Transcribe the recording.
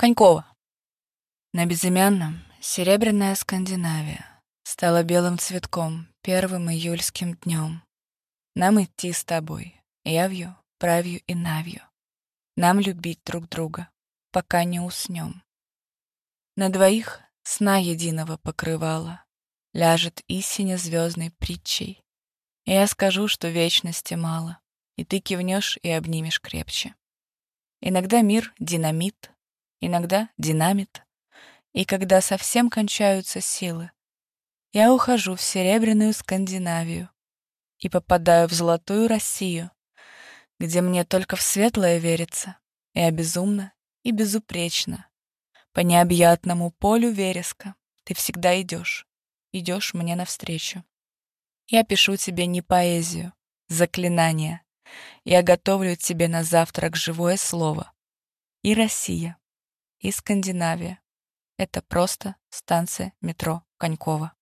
Конькова. На безымянном серебряная Скандинавия стала белым цветком первым июльским днем. Нам идти с тобой, явью, правью и навью. Нам любить друг друга, пока не уснем. На двоих сна единого покрывала ляжет истине звездной притчей. И я скажу, что вечности мало, и ты кивнешь и обнимешь крепче. Иногда мир — динамит, иногда динамит, и когда совсем кончаются силы, я ухожу в серебряную Скандинавию и попадаю в золотую Россию, где мне только в светлое верится, и обезумно, и безупречно. По необъятному полю вереска ты всегда идешь, идешь мне навстречу. Я пишу тебе не поэзию, заклинание. Я готовлю тебе на завтрак живое слово. И Россия, и Скандинавия. Это просто станция метро Конькова.